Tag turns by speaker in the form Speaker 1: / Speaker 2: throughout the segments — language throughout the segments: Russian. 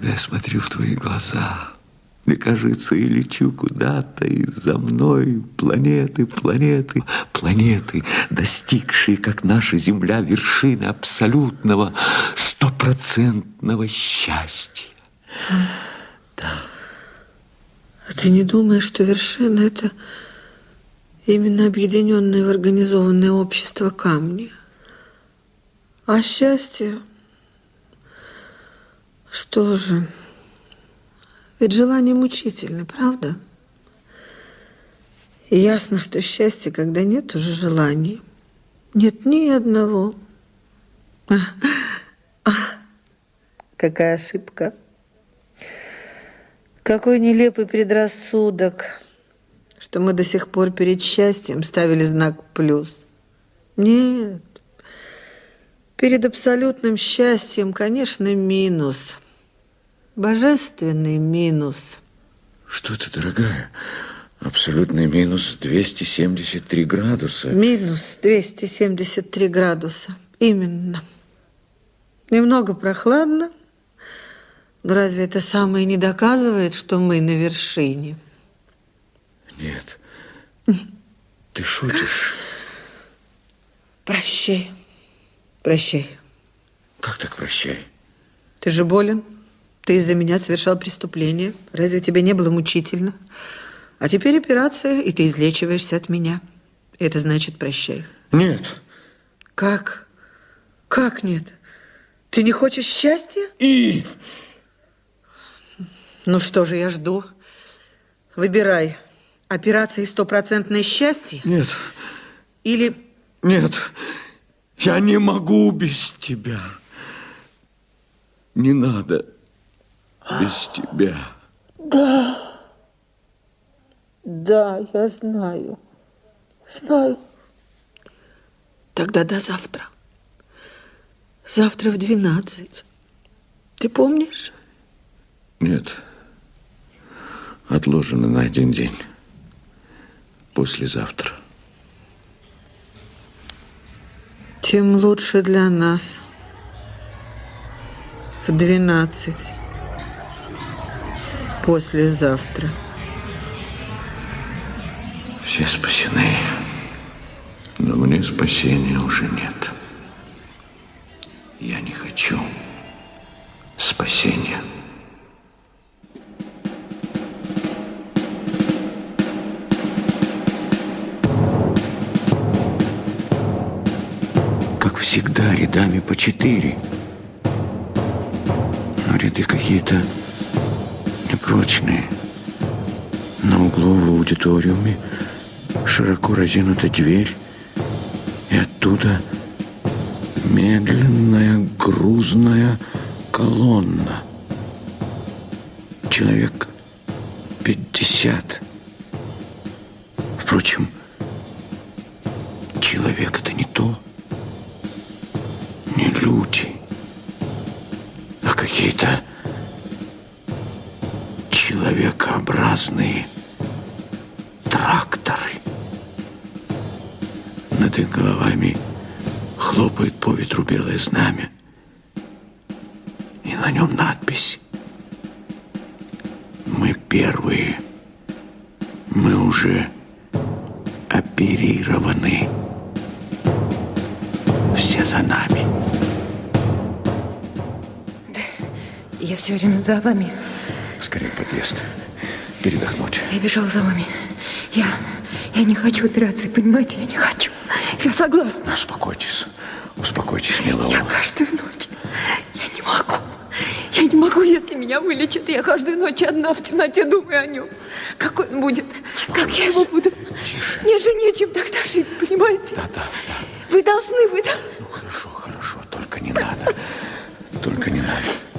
Speaker 1: Когда я смотрю в твои глаза, мне кажется, и лечу куда-то, и за мной планеты, планеты, планеты, достигшие, как наша Земля, вершины абсолютного, стопроцентного счастья.
Speaker 2: Да. А ты не думаешь, что вершина – это именно объединенное в организованное общество камни? А счастье? Что же? Ведь желание мучительно, правда? И ясно, что счастье, когда нет уже желаний. Нет ни одного. А, какая ошибка. Какой нелепый предрассудок, что мы до сих пор перед счастьем ставили знак «плюс». Нет, перед абсолютным счастьем, конечно, минус. Божественный минус.
Speaker 1: Что ты, дорогая? Абсолютный минус 273 градуса.
Speaker 2: Минус 273 градуса. Именно. Немного прохладно, но разве это самое не доказывает, что мы на вершине?
Speaker 1: Нет. Ты шутишь?
Speaker 2: Прощай. Прощай.
Speaker 1: Как так прощай?
Speaker 2: Ты же болен. Ты из-за меня совершал преступление. Разве тебе не было мучительно? А теперь операция, и ты излечиваешься от меня. Это значит прощай.
Speaker 1: Нет.
Speaker 2: Как? Как нет? Ты не хочешь счастья?
Speaker 1: И...
Speaker 2: Ну что же, я жду. Выбирай. Операция и стопроцентное счастье?
Speaker 1: Нет.
Speaker 2: Или...
Speaker 1: Нет. Я не могу без тебя. Не надо без тебя.
Speaker 2: Да. Да, я знаю. Знаю. Тогда до завтра. Завтра в двенадцать. Ты помнишь?
Speaker 1: Нет. Отложено на один день. Послезавтра.
Speaker 2: Тем лучше для нас. В двенадцать. Послезавтра.
Speaker 1: Все спасены. Но мне спасения уже нет. Я не хочу спасения. Рядами по четыре. Но ряды какие-то непрочные. На углу в аудиториуме широко разинута дверь, и оттуда медленная грузная колонна. Человек пятьдесят. Впрочем, человек это не то, люди, а какие-то человекообразные тракторы. Над их головами хлопает по ветру белое знамя. И на нем надпись «Мы первые. Мы уже оперированы. Все за нами».
Speaker 3: Я все время за вами.
Speaker 1: Скорее подъезд. Передохнуть.
Speaker 3: Я бежал за вами. Я, я не хочу операции, понимаете? Я не хочу. Я согласна.
Speaker 1: Успокойтесь. Успокойтесь, милая.
Speaker 3: Я каждую ночь. Я не могу. Я не могу, если меня вылечат. Я каждую ночь одна в темноте думаю о нем. Какой он будет? Как я его буду?
Speaker 1: Тише.
Speaker 3: Мне же нечем тогда жить, понимаете?
Speaker 1: Да, да, да.
Speaker 3: Вы должны, вы.
Speaker 1: Ну, хорошо, хорошо. Только не надо. Только не надо.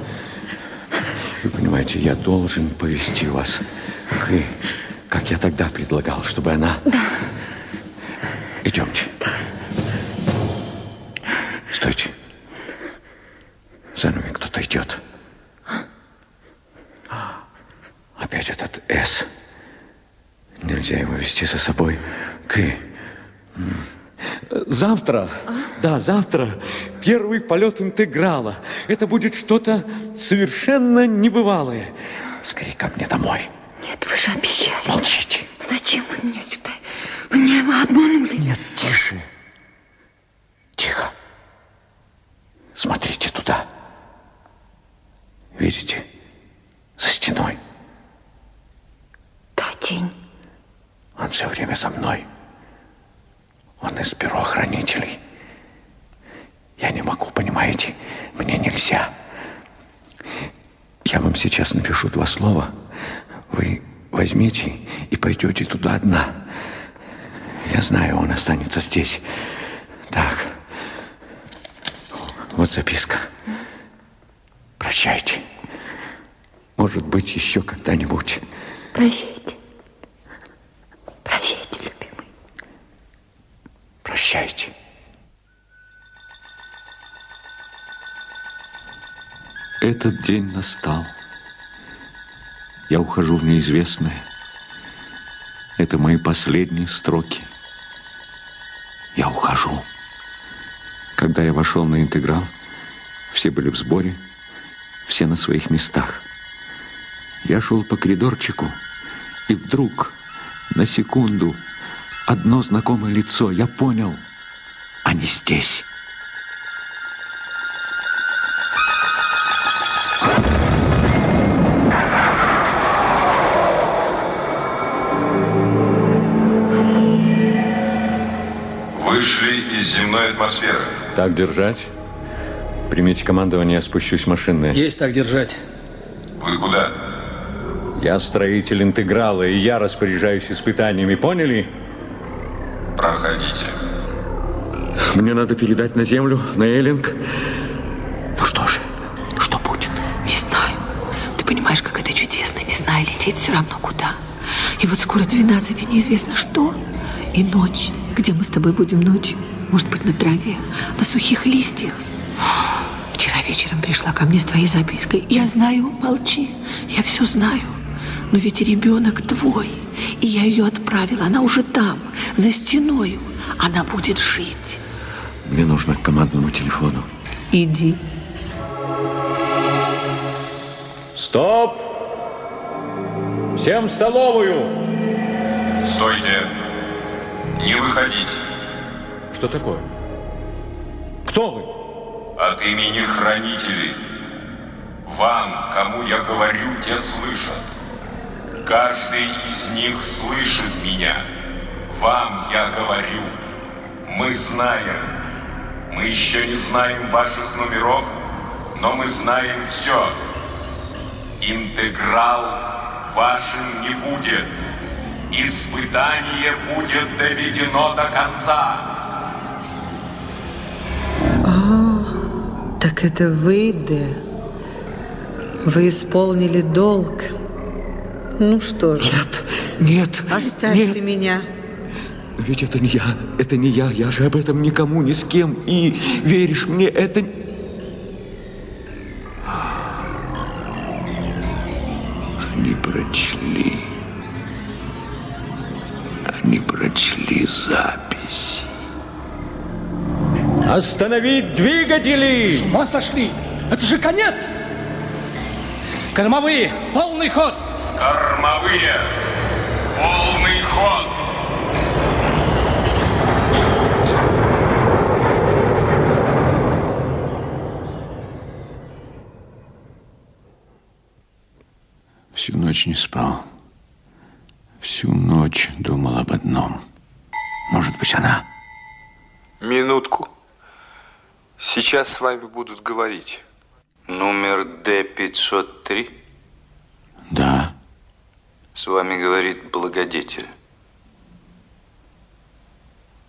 Speaker 1: Понимаете, я должен повести вас к... Как я тогда предлагал, чтобы она...
Speaker 3: Да.
Speaker 1: Идемте. Стойте. За нами кто-то идет. А, Опять этот «С». Нельзя его вести за собой. К. Завтра, да, завтра первый полет интеграла. Это будет что-то совершенно небывалое. Скорее ко мне домой.
Speaker 3: Нет, вы же обещали.
Speaker 1: Молчите.
Speaker 3: Зачем вы меня сюда? Вы меня обманули.
Speaker 1: Нет, тише. Тихо. Смотрите туда. Видите? За стеной.
Speaker 3: Да, тень.
Speaker 1: Он все время за мной. Он из бюро хранителей. Я не могу, понимаете? Мне нельзя. Я вам сейчас напишу два слова. Вы возьмите и пойдете туда одна. Я знаю, он останется здесь. Так. Вот записка. Прощайте. Может быть, еще когда-нибудь.
Speaker 3: Прощайте. Прощайте, любимый.
Speaker 1: Прощайте. Этот день настал. Я ухожу в неизвестное. Это мои последние строки. Я ухожу. Когда я вошел на интеграл, все были в сборе, все на своих местах. Я шел по коридорчику, и вдруг, на секунду, одно знакомое лицо, я понял, они здесь. Так держать. Примите командование, я спущусь в машинное.
Speaker 4: Есть так держать.
Speaker 5: Вы куда?
Speaker 1: Я строитель интеграла, и я распоряжаюсь испытаниями, поняли?
Speaker 5: Проходите.
Speaker 1: Мне надо передать на землю, на Эллинг. Ну что же, что будет?
Speaker 2: Не знаю. Ты понимаешь, как это чудесно. Не знаю, лететь все равно куда. И вот скоро 12, и неизвестно что. И ночь. Где мы с тобой будем ночью? Может быть, на траве, на сухих листьях. Вчера вечером пришла ко мне с твоей запиской. Я знаю, молчи. Я все знаю. Но ведь ребенок твой. И я ее отправила. Она уже там, за стеною. Она будет жить.
Speaker 1: Мне нужно к командному телефону.
Speaker 2: Иди.
Speaker 1: Стоп! Всем в столовую!
Speaker 5: Стойте. Не выходить.
Speaker 1: Что такое? Кто вы?
Speaker 5: От имени хранителей. Вам, кому я говорю, те слышат. Каждый из них слышит меня. Вам я говорю. Мы знаем. Мы еще не знаем ваших номеров, но мы знаем все. Интеграл вашим не будет. Испытание будет доведено до конца.
Speaker 2: Это вы, Де. Вы исполнили долг. Ну что же,
Speaker 1: Нет, нет,
Speaker 2: оставьте
Speaker 1: нет.
Speaker 2: меня.
Speaker 1: Но ведь это не я, это не я, я же об этом никому, ни с кем. И веришь мне, это... Остановить двигатели!
Speaker 4: С ума сошли? Это же конец! Кормовые! Полный ход!
Speaker 5: Кормовые! Полный ход!
Speaker 1: Всю ночь не спал. Всю ночь думал об одном. Может быть, она...
Speaker 6: Минутку. Сейчас с вами будут говорить.
Speaker 7: Номер Д-503.
Speaker 1: Да,
Speaker 7: С вами говорит благодетель.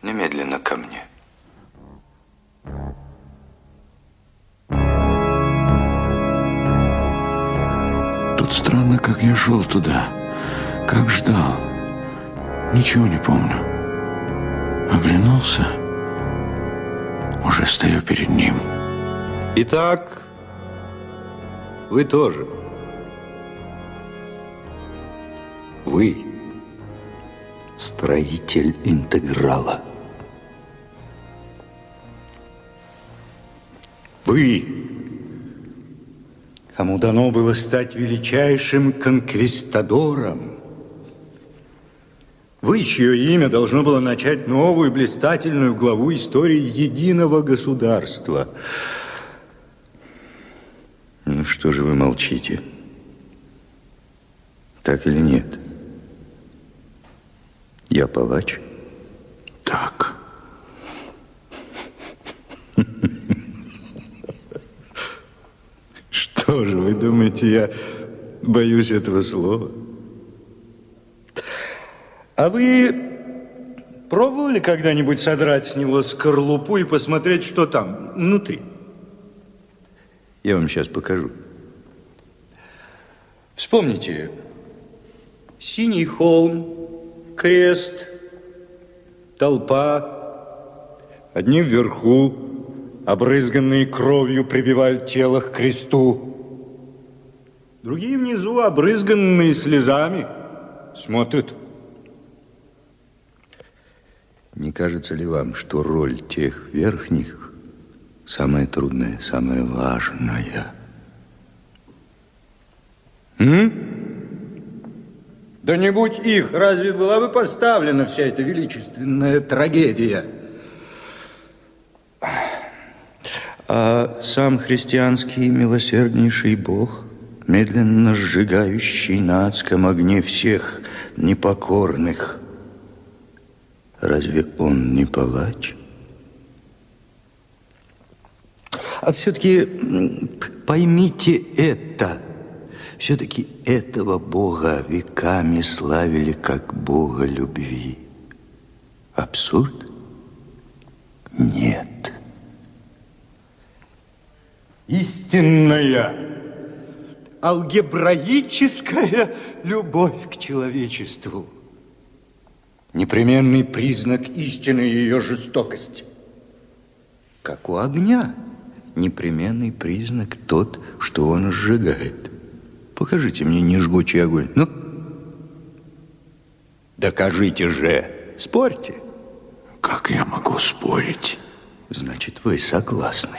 Speaker 7: Немедленно ко мне.
Speaker 1: Тут странно, как я шел туда, как ждал. Ничего не помню. Оглянулся, уже стою перед ним.
Speaker 8: Итак, вы тоже. Вы строитель интеграла.
Speaker 9: Вы, кому дано было стать величайшим конквистадором, вы, чье имя должно было начать новую блистательную главу истории единого государства. Ну что же вы молчите? Так или нет? Я палач?
Speaker 1: Так.
Speaker 9: Что же вы думаете, я боюсь этого слова? А вы пробовали когда-нибудь содрать с него скорлупу и посмотреть, что там внутри? Я вам сейчас покажу. Вспомните. Синий холм, крест, толпа. Одни вверху, обрызганные кровью, прибивают тело к кресту. Другие внизу, обрызганные слезами, смотрят. Не кажется ли вам, что роль тех верхних самая трудная, самая важная? М? Да не будь их, разве была бы поставлена вся эта величественная трагедия? А сам христианский милосерднейший Бог, медленно сжигающий на адском огне всех непокорных, разве он не палач? А все-таки поймите это – все-таки этого Бога веками славили как Бога любви. Абсурд? Нет. Истинная, алгебраическая любовь к человечеству. Непременный признак истины ее жестокости. Как у огня, непременный признак тот, что он сжигает. Покажите мне нежгучий огонь. Ну, докажите же. Спорьте.
Speaker 1: Как я могу спорить?
Speaker 9: Значит, вы согласны.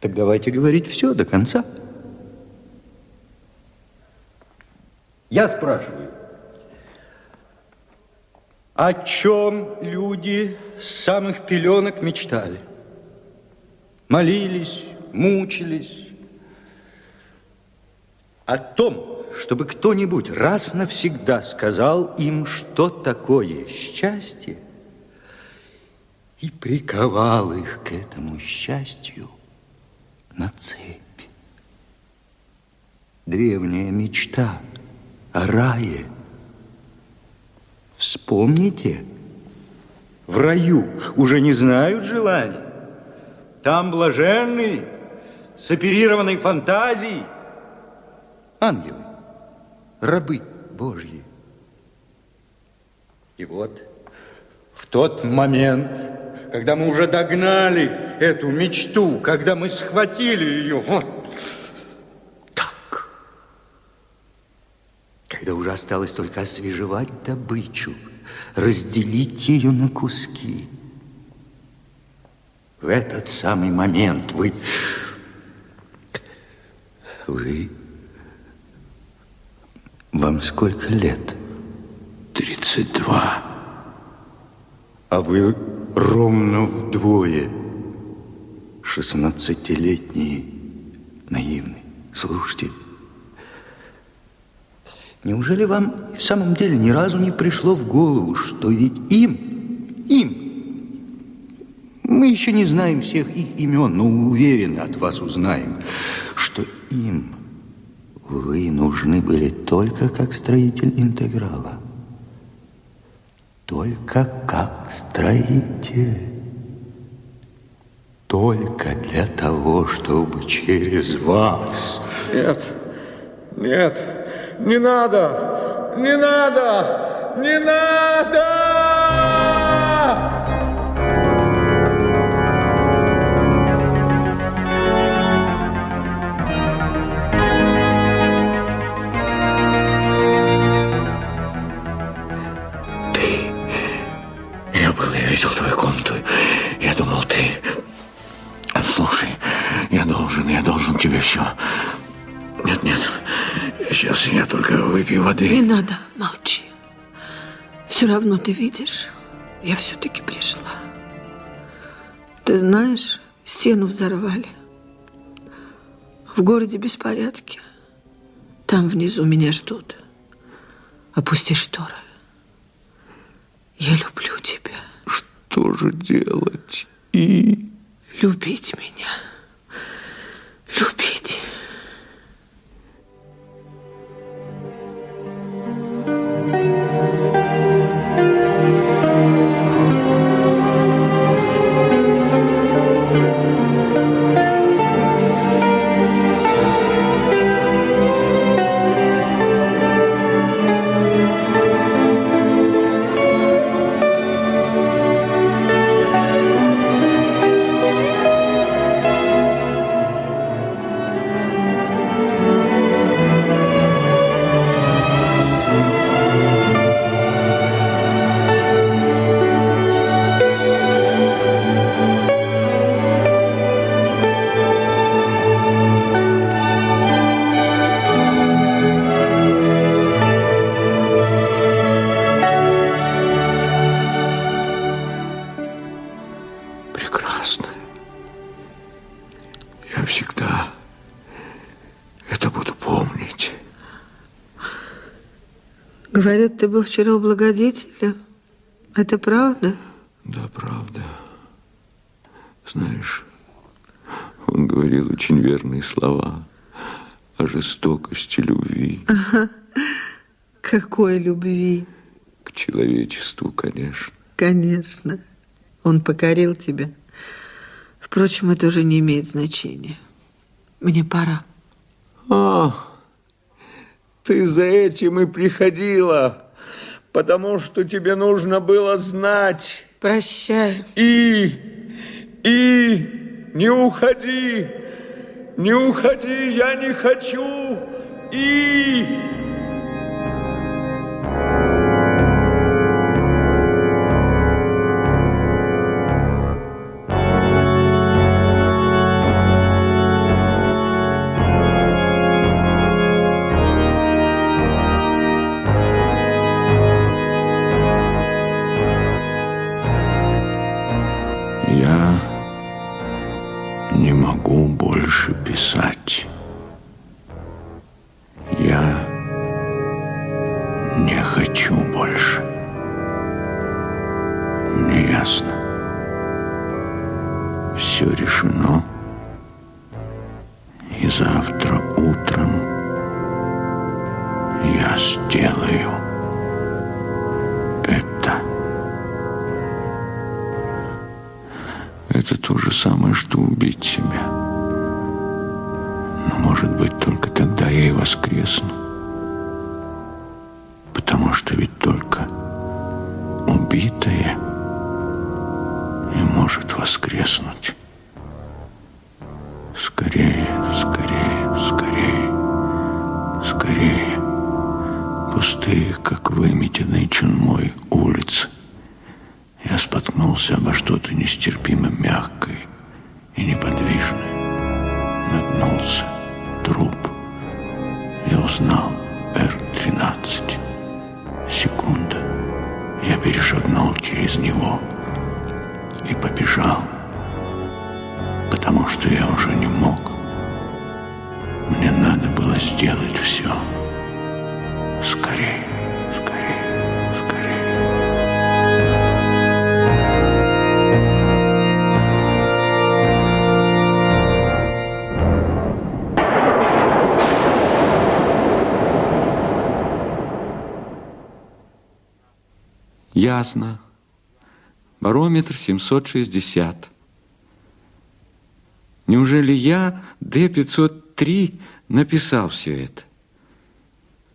Speaker 9: Так давайте говорить все до конца. Я спрашиваю, о чем люди с самых пеленок мечтали? Молились, мучились, о том, чтобы кто-нибудь раз навсегда сказал им, что такое счастье, и приковал их к этому счастью на цепь. Древняя мечта о рае. Вспомните, в раю уже не знают желаний. Там блаженный, с оперированной фантазией, ангелы, рабы Божьи. И вот в тот момент, когда мы уже догнали эту мечту, когда мы схватили ее, вот когда уже осталось только освежевать добычу, разделить ее на куски, в этот самый момент вы... Вы вам сколько лет?
Speaker 1: 32.
Speaker 9: А вы ровно вдвое. Шестнадцатилетний наивный. Слушайте, неужели вам в самом деле ни разу не пришло в голову, что ведь им, им, мы еще не знаем всех их имен, но уверены, от вас узнаем, что им вы нужны были только как строитель интеграла. Только как строитель. Только для того, чтобы через вас...
Speaker 10: Нет, нет, не надо, не надо, не надо!
Speaker 1: видел твою комнату. Я думал, ты Я должен, я должен тебе все. Нет, нет, сейчас я только выпью воды.
Speaker 2: Не надо, молчи. Все равно ты видишь, я все-таки пришла. Ты знаешь, стену взорвали. В городе беспорядки. Там внизу меня ждут. Опусти шторы. Я люблю тебя.
Speaker 1: Что же делать? И...
Speaker 2: Любить меня. Любить.
Speaker 1: Прекрасно. Я всегда это буду помнить.
Speaker 2: Говорят, ты был вчера у благодетеля. Это правда?
Speaker 1: Да, правда. Знаешь, он говорил очень верные слова о жестокости любви.
Speaker 2: Ага. Какой любви?
Speaker 1: К человечеству, конечно.
Speaker 2: Конечно. Он покорил тебя. Впрочем, это уже не имеет значения. Мне пора.
Speaker 10: А, ты за этим и приходила, потому что тебе нужно было знать.
Speaker 2: Прощай.
Speaker 10: И, и, не уходи, не уходи, я не хочу. И...
Speaker 1: ясно. Все решено. И завтра утром я сделаю это. Это то же самое, что убить себя. Но, может быть, только тогда я и воскресну. Потому что ведь только убитое может воскреснуть. Скорее, скорее, скорее, скорее. Пустые, как выметенные чунмой улицы. Я споткнулся обо что-то нестерпимо мягкое и неподвижное. Нагнулся. Труп. Я узнал Р-13. Секунда. Я перешагнул через него и побежал, потому что я уже не мог. Мне надо было сделать все. Скорее, скорее, скорее. Ясно. Барометр 760. Неужели я, Д-503, написал все это?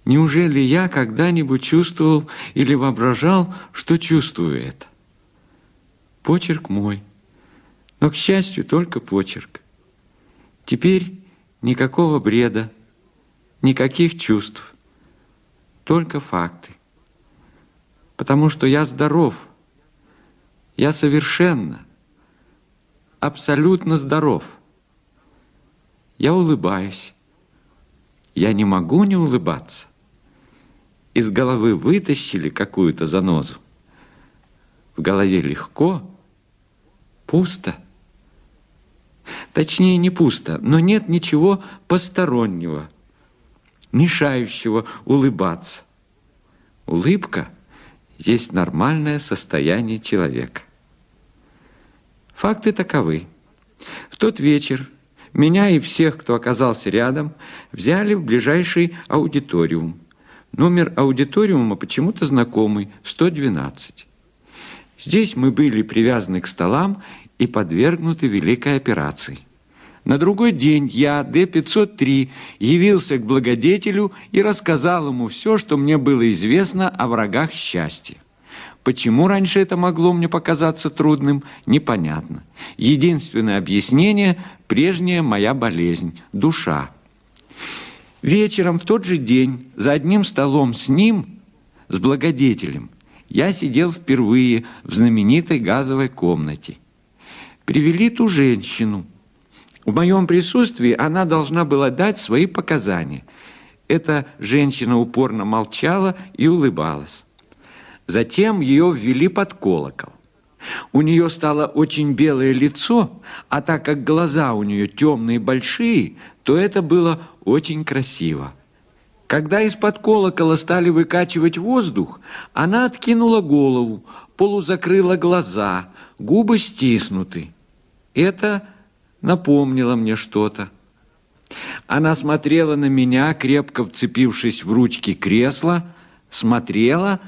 Speaker 1: Неужели я когда-нибудь чувствовал или воображал, что чувствую это? Почерк мой. Но, к счастью, только почерк. Теперь никакого бреда, никаких чувств, только факты. Потому что я здоров, я совершенно, абсолютно здоров. Я улыбаюсь. Я не могу не улыбаться. Из головы вытащили какую-то занозу. В голове легко, пусто. Точнее, не пусто, но нет ничего постороннего, мешающего улыбаться. Улыбка есть нормальное состояние человека. Факты таковы. В тот вечер меня и всех, кто оказался рядом, взяли в ближайший аудиториум. Номер аудиториума почему-то знакомый, 112. Здесь мы были привязаны к столам и подвергнуты великой операции. На другой день я, Д-503, явился к благодетелю и рассказал ему все, что мне было известно о врагах счастья. Почему раньше это могло мне показаться трудным, непонятно. Единственное объяснение – прежняя моя болезнь – душа. Вечером в тот же день за одним столом с ним, с благодетелем, я сидел впервые в знаменитой газовой комнате. Привели ту женщину. В моем присутствии она должна была дать свои показания. Эта женщина упорно молчала и улыбалась. Затем ее ввели под колокол. У нее стало очень белое лицо, а так как глаза у нее темные и большие, то это было очень красиво. Когда из-под колокола стали выкачивать воздух, она откинула голову, полузакрыла глаза, губы стиснуты. Это напомнило мне что-то. Она смотрела на меня, крепко вцепившись в ручки кресла, смотрела,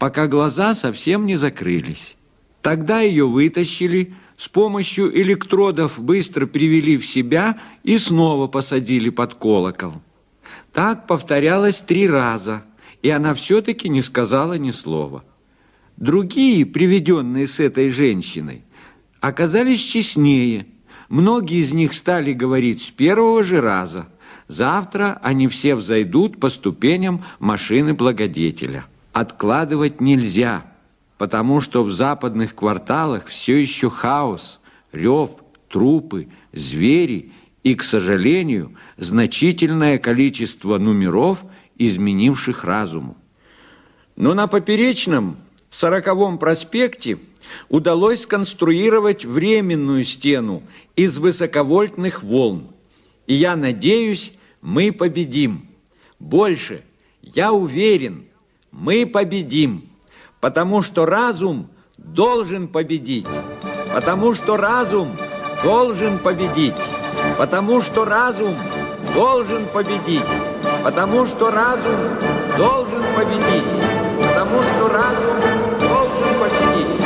Speaker 1: пока глаза совсем не закрылись. Тогда ее вытащили, с помощью электродов быстро привели в себя и снова посадили под колокол. Так повторялось три раза, и она все-таки не сказала ни слова. Другие, приведенные с этой женщиной, оказались честнее. Многие из них стали говорить с первого же раза. Завтра они все взойдут по ступеням машины благодетеля. Откладывать нельзя, потому что в западных кварталах все еще хаос, рев, трупы, звери и, к сожалению, значительное количество номеров, изменивших разуму. Но на поперечном сороковом проспекте удалось сконструировать временную стену из высоковольтных волн. И я надеюсь, мы победим. Больше, я уверен, мы победим, потому что разум должен победить, потому что разум должен победить, потому что разум должен победить, потому что разум должен победить, потому что разум должен победить,